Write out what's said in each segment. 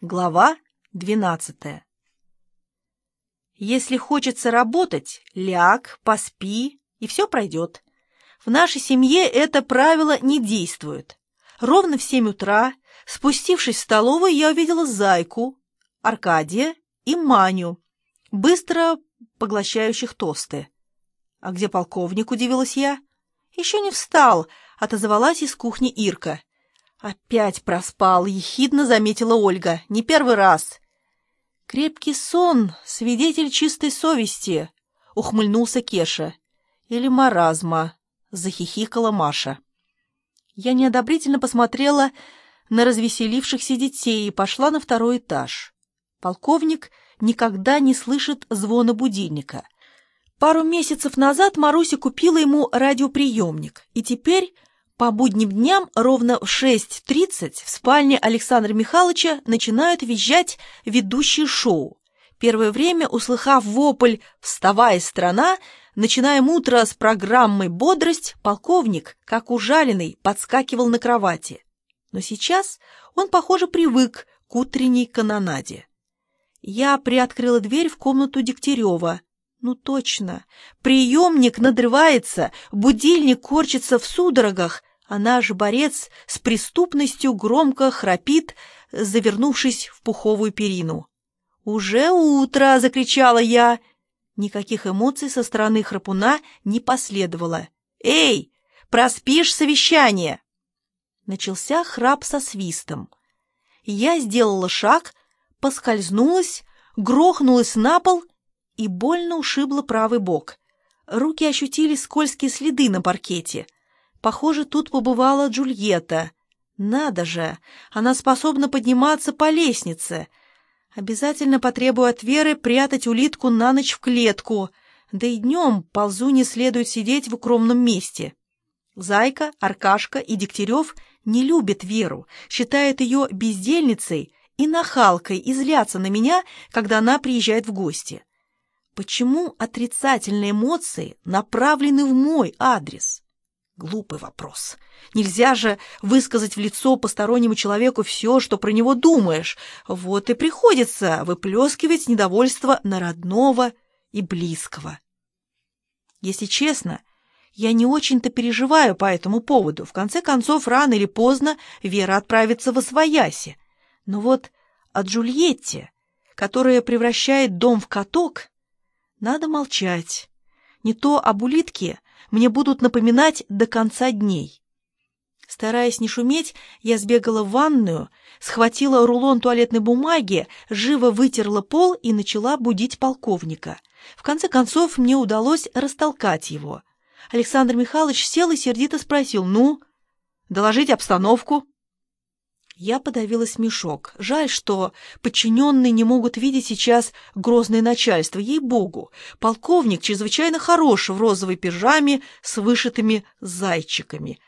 Глава двенадцатая Если хочется работать, ляг, поспи, и все пройдет. В нашей семье это правило не действует. Ровно в семь утра, спустившись в столовую, я увидела Зайку, Аркадия и Маню, быстро поглощающих тосты. «А где полковник?» — удивилась я. «Еще не встал», — отозвалась из кухни Ирка. «Опять проспал», — ехидно заметила Ольга. «Не первый раз». «Крепкий сон, свидетель чистой совести», — ухмыльнулся Кеша. «Или маразма», — захихикала Маша. Я неодобрительно посмотрела на развеселившихся детей и пошла на второй этаж. Полковник никогда не слышит звона будильника. Пару месяцев назад Маруся купила ему радиоприемник, и теперь по будним дням ровно в 6.30 в спальне Александра Михайловича начинают визжать ведущие шоу. Первое время, услыхав вопль «Вставай, страна!», начинаем утро с программой «Бодрость», полковник, как ужаленный, подскакивал на кровати. Но сейчас он, похоже, привык к утренней канонаде. Я приоткрыла дверь в комнату Дегтярева. Ну точно, приемник надрывается, будильник корчится в судорогах, а наш борец с преступностью громко храпит, завернувшись в пуховую перину. «Уже утро!» — закричала я. Никаких эмоций со стороны храпуна не последовало. «Эй, проспишь совещание!» Начался храп со свистом. Я сделала шаг, поскользнулась, грохнулась на пол и больно ушибла правый бок. Руки ощутили скользкие следы на паркете — Похоже, тут побывала Джульетта. Надо же, она способна подниматься по лестнице. Обязательно потребую от Веры прятать улитку на ночь в клетку. Да и днем ползу не следует сидеть в укромном месте. Зайка, Аркашка и Дегтярев не любят Веру, считают ее бездельницей и нахалкой и злятся на меня, когда она приезжает в гости. Почему отрицательные эмоции направлены в мой адрес? Глупый вопрос. Нельзя же высказать в лицо постороннему человеку все, что про него думаешь. Вот и приходится выплескивать недовольство на родного и близкого. Если честно, я не очень-то переживаю по этому поводу. В конце концов, рано или поздно Вера отправится в Освояси. Но вот о Джульетте, которая превращает дом в каток, надо молчать. Не то об улитке мне будут напоминать до конца дней. Стараясь не шуметь, я сбегала в ванную, схватила рулон туалетной бумаги, живо вытерла пол и начала будить полковника. В конце концов, мне удалось растолкать его. Александр Михайлович сел и сердито спросил, «Ну, доложить обстановку?» Я подавила смешок. Жаль, что подчиненные не могут видеть сейчас грозное начальство. Ей-богу, полковник чрезвычайно хорош в розовой пижаме с вышитыми зайчиками.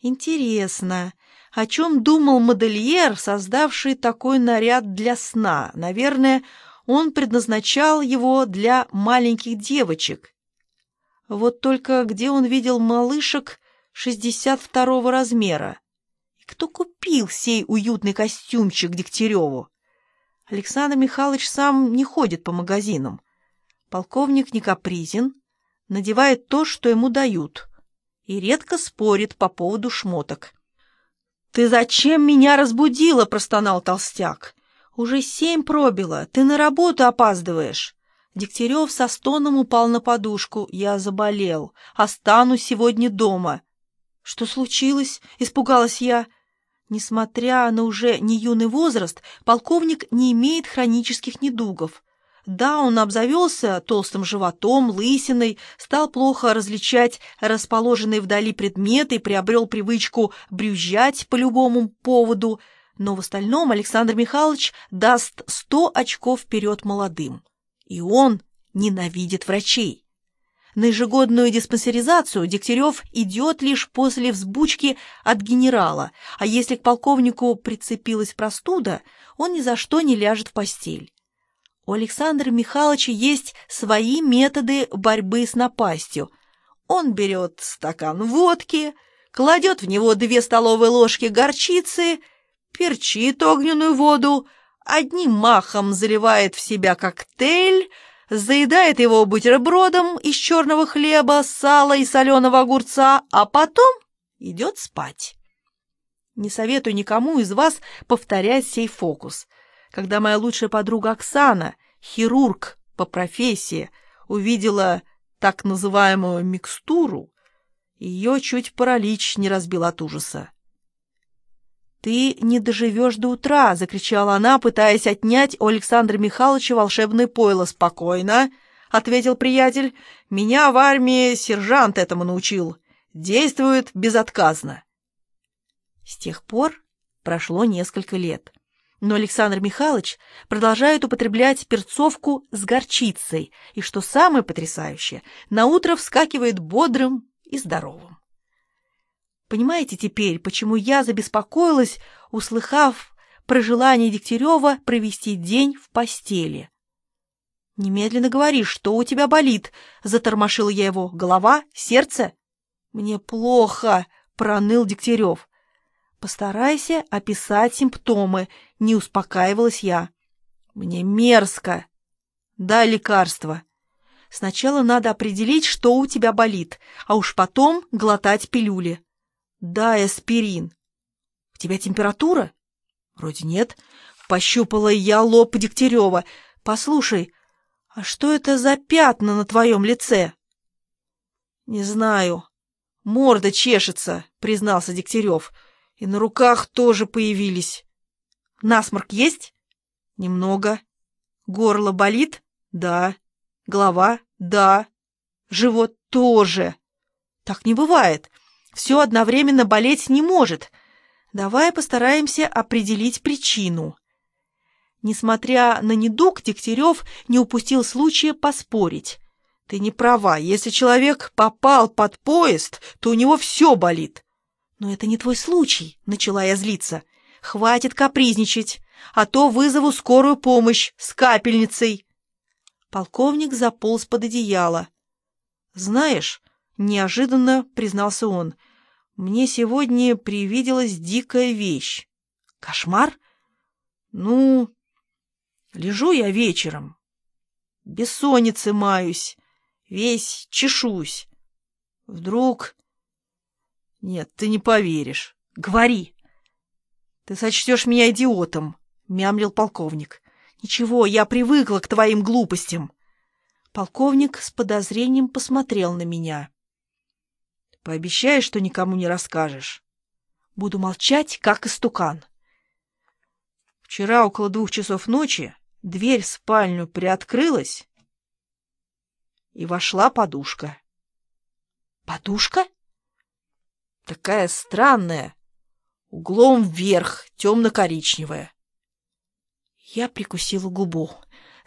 Интересно, о чем думал модельер, создавший такой наряд для сна? Наверное, он предназначал его для маленьких девочек. Вот только где он видел малышек 62 размера? Кто купил сей уютный костюмчик Дегтяреву? Александр Михайлович сам не ходит по магазинам. Полковник не капризен, надевает то, что ему дают, и редко спорит по поводу шмоток. «Ты зачем меня разбудила?» — простонал толстяк. «Уже семь пробило, ты на работу опаздываешь». Дегтярев со стоном упал на подушку. «Я заболел. Останусь сегодня дома». «Что случилось?» — испугалась я. Несмотря на уже не юный возраст, полковник не имеет хронических недугов. Да, он обзавелся толстым животом, лысиной, стал плохо различать расположенные вдали предметы приобрел привычку брюзжать по любому поводу, но в остальном Александр Михайлович даст сто очков вперед молодым. И он ненавидит врачей. На ежегодную диспансеризацию Дегтярев идет лишь после взбучки от генерала, а если к полковнику прицепилась простуда, он ни за что не ляжет в постель. У Александра Михайловича есть свои методы борьбы с напастью. Он берет стакан водки, кладет в него две столовые ложки горчицы, перчит огненную воду, одним махом заливает в себя коктейль, заедает его бутербродом из черного хлеба, сала и соленого огурца, а потом идет спать. Не советую никому из вас повторять сей фокус. Когда моя лучшая подруга Оксана, хирург по профессии, увидела так называемую микстуру, ее чуть паралич не разбил от ужаса. «Ты не доживешь до утра!» — закричала она, пытаясь отнять у Александра Михайловича волшебное пойло. «Спокойно!» — ответил приятель. «Меня в армии сержант этому научил. Действует безотказно». С тех пор прошло несколько лет. Но Александр Михайлович продолжает употреблять перцовку с горчицей, и, что самое потрясающее, наутро вскакивает бодрым и здоровым. Понимаете теперь, почему я забеспокоилась, услыхав про желание Дегтярева провести день в постели? «Немедленно говори, что у тебя болит?» — затормошила я его. «Голова? Сердце?» «Мне плохо», — проныл Дегтярев. Постарайся описать симптомы, не успокаивалась я. Мне мерзко. Дай лекарство. Сначала надо определить, что у тебя болит, а уж потом глотать пилюли. Дай аспирин. У тебя температура? Вроде нет. Пощупала я лоб Дегтярева. Послушай, а что это за пятна на твоем лице? Не знаю. Морда чешется, признался Дегтярев. И на руках тоже появились. Насморк есть? Немного. Горло болит? Да. Голова? Да. Живот тоже. Так не бывает. Все одновременно болеть не может. Давай постараемся определить причину. Несмотря на недуг, Дегтярев не упустил случая поспорить. Ты не права. Если человек попал под поезд, то у него все болит. «Но это не твой случай», — начала я злиться. «Хватит капризничать, а то вызову скорую помощь с капельницей». Полковник заполз под одеяло. «Знаешь», — неожиданно признался он, — «мне сегодня привиделась дикая вещь». «Кошмар?» «Ну, лежу я вечером, бессонницы маюсь, весь чешусь. Вдруг нет, ты не поверишь. Говори. Ты сочтешь меня идиотом, мямлил полковник. Ничего, я привыкла к твоим глупостям. Полковник с подозрением посмотрел на меня. Пообещай, что никому не расскажешь. Буду молчать, как истукан. Вчера около двух часов ночи дверь в спальню приоткрылась, и вошла подушка. Подушка? Такая странная, углом вверх, темно-коричневая. Я прикусила губу.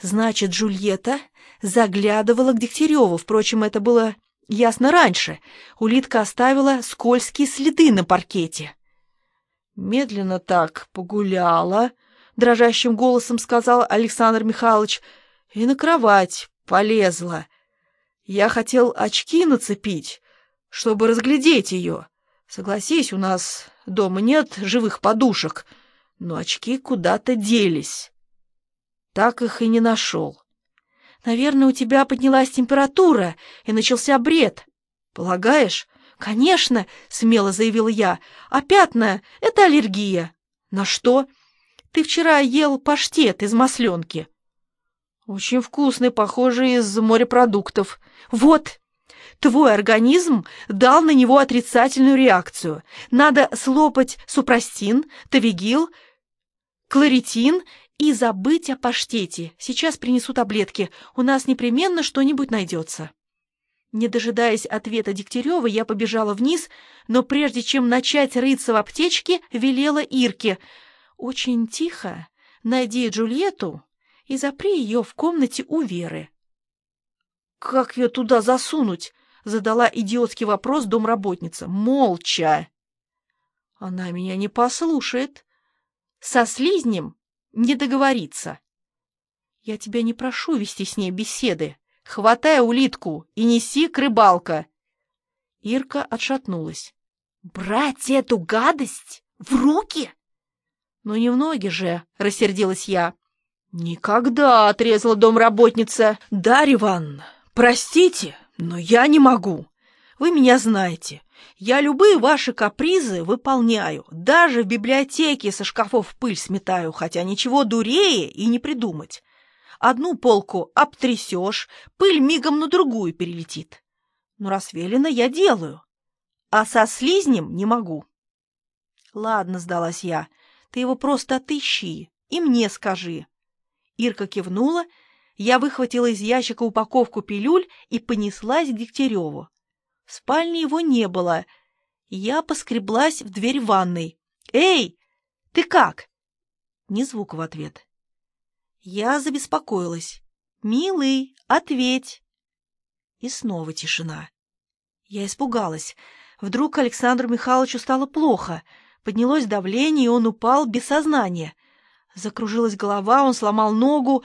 Значит, Джульетта заглядывала к Дегтяреву. Впрочем, это было ясно раньше. Улитка оставила скользкие следы на паркете. Медленно так погуляла, дрожащим голосом сказал Александр Михайлович, и на кровать полезла. Я хотел очки нацепить, чтобы разглядеть ее. Согласись, у нас дома нет живых подушек, но очки куда-то делись. Так их и не нашел. Наверное, у тебя поднялась температура и начался бред. Полагаешь? Конечно, смело заявил я. А пятна — это аллергия. На что? Ты вчера ел паштет из масленки. Очень вкусный, похожий из морепродуктов. Вот, Твой организм дал на него отрицательную реакцию. Надо слопать супрастин, тавигил, кларитин и забыть о паштете. Сейчас принесу таблетки. У нас непременно что-нибудь найдется. Не дожидаясь ответа Дегтярева, я побежала вниз, но прежде чем начать рыться в аптечке, велела Ирке. «Очень тихо. Найди Джульетту и запри ее в комнате у Веры». «Как ее туда засунуть?» задала идиотский вопрос домработница. Молча. Она меня не послушает. Со слизнем не договориться. Я тебя не прошу вести с ней беседы. Хватай улитку и неси к рыбалка. Ирка отшатнулась. Брать эту гадость в руки? «Ну не в ноги же!» — рассердилась я. «Никогда!» — отрезала домработница. «Дарья Ивановна, простите, но я не могу. Вы меня знаете. Я любые ваши капризы выполняю. Даже в библиотеке со шкафов пыль сметаю, хотя ничего дурее и не придумать. Одну полку обтрясешь, пыль мигом на другую перелетит. Но раз велено, я делаю. А со слизнем не могу. Ладно, сдалась я, ты его просто отыщи и мне скажи. Ирка кивнула, я выхватила из ящика упаковку пилюль и понеслась к Дегтяреву. В спальне его не было. Я поскреблась в дверь ванной. «Эй, ты как?» Ни звука в ответ. Я забеспокоилась. «Милый, ответь!» И снова тишина. Я испугалась. Вдруг Александру Михайловичу стало плохо. Поднялось давление, и он упал без сознания. Закружилась голова, он сломал ногу.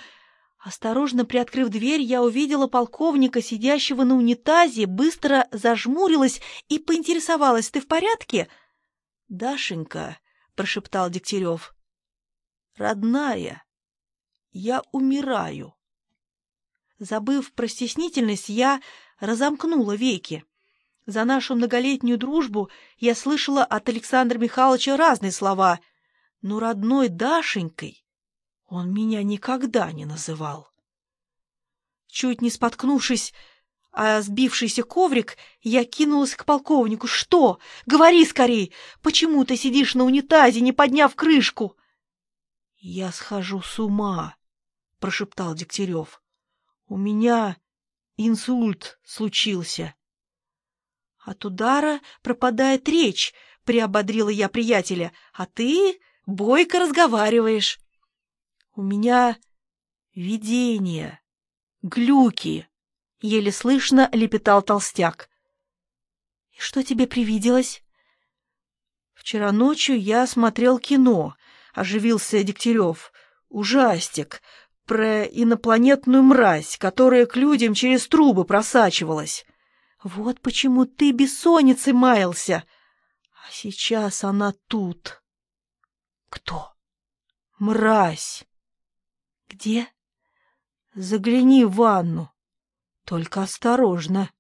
Осторожно приоткрыв дверь, я увидела полковника, сидящего на унитазе, быстро зажмурилась и поинтересовалась. «Ты в порядке?» «Дашенька», — прошептал Дегтярев, — «родная, я умираю». Забыв про стеснительность, я разомкнула веки. За нашу многолетнюю дружбу я слышала от Александра Михайловича разные слова, но родной Дашенькой он меня никогда не называл. Чуть не споткнувшись а сбившийся коврик, я кинулась к полковнику. «Что? Говори скорей! Почему ты сидишь на унитазе, не подняв крышку?» «Я схожу с ума», — прошептал Дегтярев. «У меня инсульт случился». «От удара пропадает речь», — приободрила я приятеля, «а ты бойко разговариваешь». «У меня видение, глюки», — еле слышно лепетал толстяк. «И что тебе привиделось?» «Вчера ночью я смотрел кино», — оживился Дегтярев. «Ужастик, про инопланетную мразь, которая к людям через трубы просачивалась». Вот почему ты бессонницей маялся. А сейчас она тут. Кто? Мразь. Где? Загляни в ванну. Только осторожно.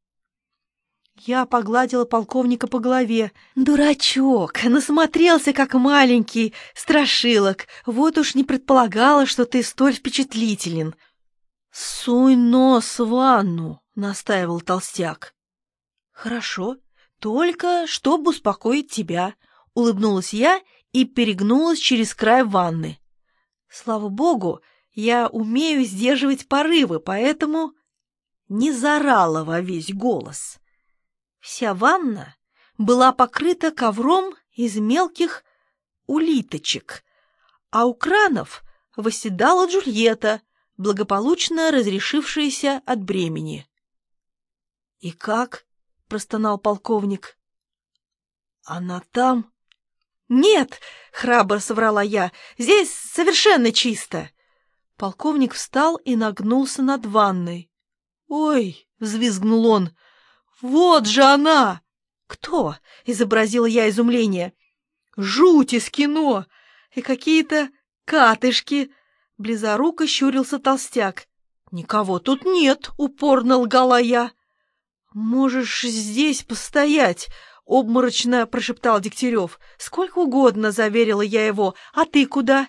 Я погладила полковника по голове. «Дурачок! Насмотрелся, как маленький, страшилок. Вот уж не предполагала, что ты столь впечатлителен». «Суй нос в ванну», — настаивал толстяк. «Хорошо, только чтобы успокоить тебя», — улыбнулась я и перегнулась через край ванны. Слава богу, я умею сдерживать порывы, поэтому не зарала во весь голос. Вся ванна была покрыта ковром из мелких улиточек, а у кранов восседала Джульетта, благополучно разрешившаяся от бремени. «И как?» — простонал полковник. «Она там?» «Нет!» — храбро соврала я. «Здесь совершенно чисто!» Полковник встал и нагнулся над ванной. «Ой!» — взвизгнул он. «Вот же она!» «Кто?» — изобразила я изумление. «Жуть из кино! И какие-то катышки!» Близоруко щурился толстяк. «Никого тут нет!» — упорно лгала я. «Можешь здесь постоять», — обморочно прошептал Дегтярев. «Сколько угодно», — заверила я его. «А ты куда?»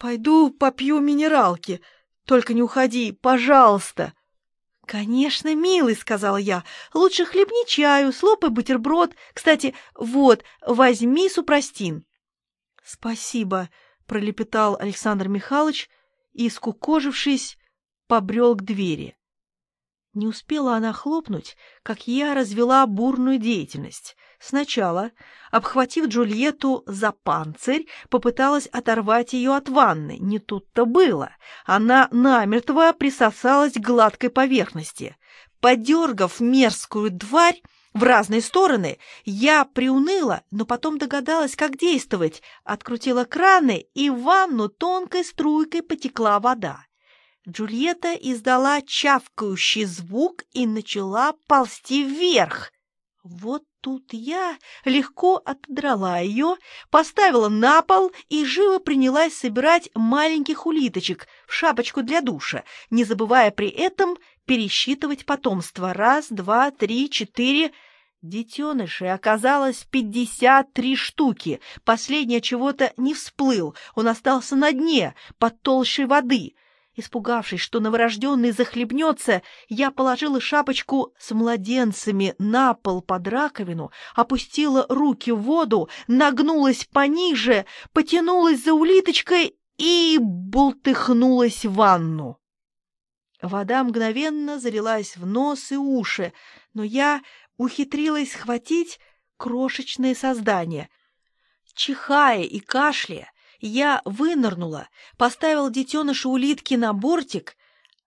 «Пойду попью минералки. Только не уходи, пожалуйста». «Конечно, милый», — сказала я. «Лучше хлебни чаю, слопай бутерброд. Кстати, вот, возьми супрастин». «Спасибо», — пролепетал Александр Михайлович и, скукожившись, побрел к двери. Не успела она хлопнуть, как я развела бурную деятельность. Сначала, обхватив Джульетту за панцирь, попыталась оторвать ее от ванны. Не тут-то было. Она намертво присосалась к гладкой поверхности. Подергав мерзкую тварь в разные стороны, я приуныла, но потом догадалась, как действовать. Открутила краны, и в ванну тонкой струйкой потекла вода. Джульетта издала чавкающий звук и начала ползти вверх. Вот Тут я легко отодрала ее, поставила на пол и живо принялась собирать маленьких улиточек в шапочку для душа, не забывая при этом пересчитывать потомство. Раз, два, три, четыре... Детенышей оказалось пятьдесят три штуки. Последний чего-то не всплыл, он остался на дне, под толщей воды. Испугавшись, что новорожденный захлебнется, я положила шапочку с младенцами на пол под раковину, опустила руки в воду, нагнулась пониже, потянулась за улиточкой и бултыхнулась в ванну. Вода мгновенно залилась в нос и уши, но я ухитрилась схватить крошечное создание. Чихая и кашляя, я вынырнула, поставила детеныша улитки на бортик,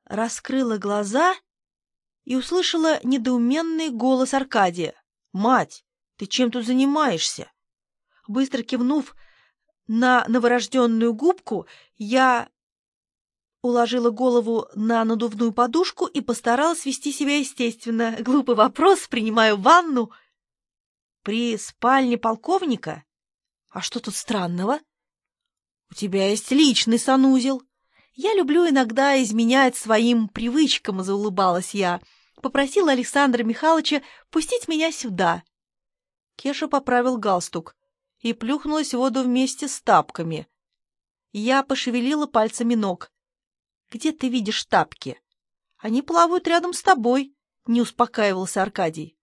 раскрыла глаза и услышала недоуменный голос Аркадия. «Мать, ты чем тут занимаешься?» Быстро кивнув на новорожденную губку, я уложила голову на надувную подушку и постаралась вести себя естественно. Глупый вопрос, принимаю ванну. При спальне полковника? А что тут странного? У тебя есть личный санузел. Я люблю иногда изменять своим привычкам, заулыбалась я. Попросила Александра Михайловича пустить меня сюда. Кеша поправил галстук и плюхнулась в воду вместе с тапками. Я пошевелила пальцами ног. Где ты видишь тапки? Они плавают рядом с тобой, не успокаивался Аркадий.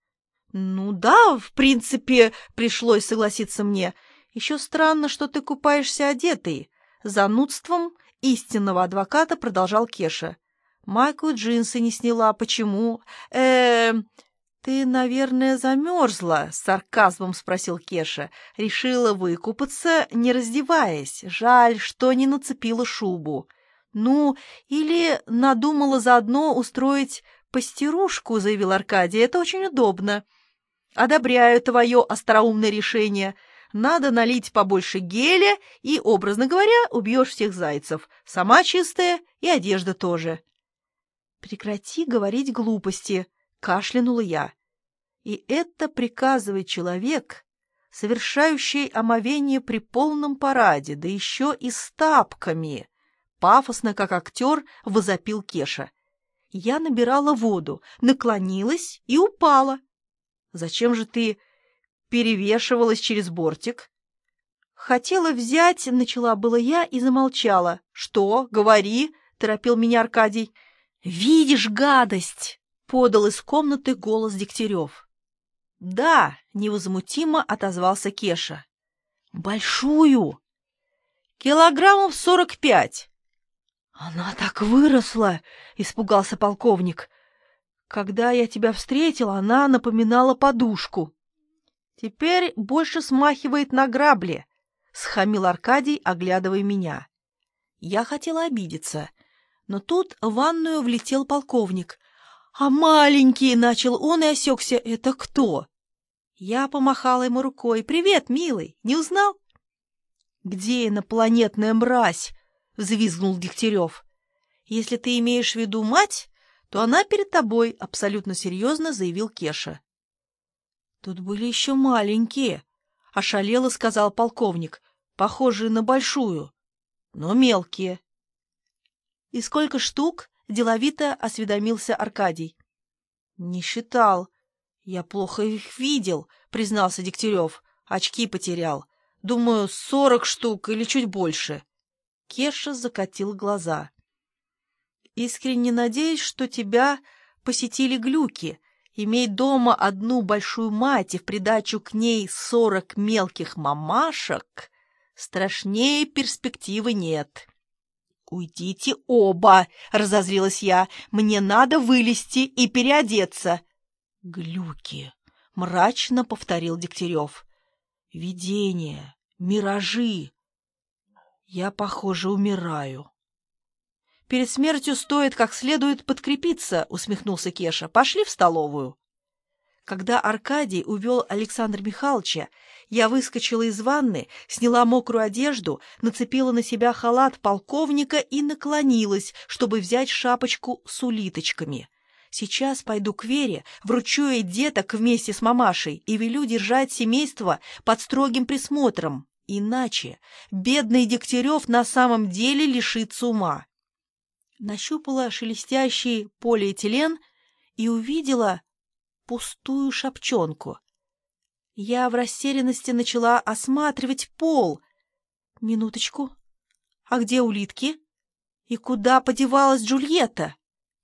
Ну да, в принципе, пришлось согласиться мне. Еще странно, что ты купаешься одетый. Занудством истинного адвоката продолжал Кеша. Майку и джинсы не сняла. Почему? э, «Ты, наверное, замерзла?» — с сарказмом спросил Кеша. Решила выкупаться, не раздеваясь. Жаль, что не нацепила шубу. «Ну, или надумала заодно устроить постирушку», — заявил Аркадий. «Это очень удобно». «Одобряю твое остроумное решение. Надо налить побольше геля и, образно говоря, убьешь всех зайцев. Сама чистая и одежда тоже». «Прекрати говорить глупости», — кашлянула я. «И это приказывает человек, совершающий омовение при полном параде, да еще и с тапками». Пафосно, как актер, возопил Кеша. Я набирала воду, наклонилась и упала. Зачем же ты перевешивалась через бортик? Хотела взять, начала было я и замолчала. Что? Говори, торопил меня Аркадий. Видишь гадость, подал из комнаты голос Дегтярев. Да, невозмутимо отозвался Кеша. Большую. Килограммов сорок пять. «Она так выросла!» — испугался полковник. «Когда я тебя встретил, она напоминала подушку». «Теперь больше смахивает на грабли», — схамил Аркадий, оглядывая меня. Я хотела обидеться, но тут в ванную влетел полковник. «А маленький!» — начал он и осекся. «Это кто?» Я помахала ему рукой. «Привет, милый! Не узнал?» «Где инопланетная мразь?» — взвизгнул Дегтярев. «Если ты имеешь в виду мать, то она перед тобой», — абсолютно серьезно заявил Кеша. «Тут были еще маленькие», — ошалело сказал полковник, похожие на большую, но мелкие. «И сколько штук?» — деловито осведомился Аркадий. «Не считал. Я плохо их видел», — признался Дегтярев. «Очки потерял. Думаю, сорок штук или чуть больше». Кеша закатил глаза. «Искренне надеюсь, что тебя посетили глюки. Иметь дома одну большую мать и в придачу к ней сорок мелких мамашек страшнее перспективы нет». «Уйдите оба!» — разозлилась я. «Мне надо вылезти и переодеться». «Глюки!» — мрачно повторил Дегтярев. «Видения, миражи, я, похоже, умираю. Перед смертью стоит как следует подкрепиться, усмехнулся Кеша. Пошли в столовую. Когда Аркадий увел Александра Михайловича, я выскочила из ванны, сняла мокрую одежду, нацепила на себя халат полковника и наклонилась, чтобы взять шапочку с улиточками. Сейчас пойду к Вере, вручу ей деток вместе с мамашей и велю держать семейство под строгим присмотром. Иначе бедный Дегтярев на самом деле лишится ума. Нащупала шелестящий полиэтилен и увидела пустую шапчонку. Я в растерянности начала осматривать пол. Минуточку. А где улитки? И куда подевалась Джульетта?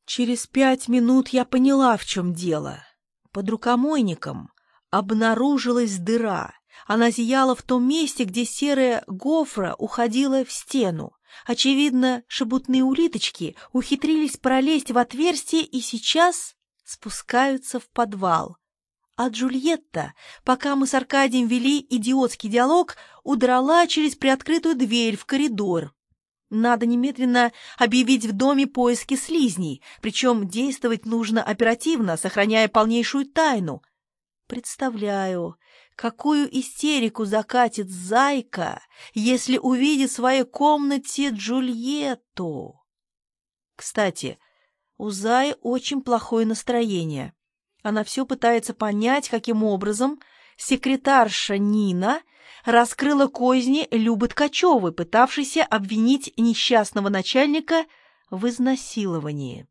Через пять минут я поняла, в чем дело. Под рукомойником обнаружилась дыра. Она зияла в том месте, где серая гофра уходила в стену. Очевидно, шебутные улиточки ухитрились пролезть в отверстие и сейчас спускаются в подвал. А Джульетта, пока мы с Аркадием вели идиотский диалог, удрала через приоткрытую дверь в коридор. Надо немедленно объявить в доме поиски слизней, причем действовать нужно оперативно, сохраняя полнейшую тайну. Представляю, какую истерику закатит зайка, если увидит в своей комнате Джульетту. Кстати, у Заи очень плохое настроение. Она все пытается понять, каким образом секретарша Нина раскрыла козни Любы Ткачевой, пытавшейся обвинить несчастного начальника в изнасиловании.